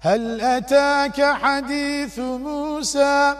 هل أتاك حديث موسى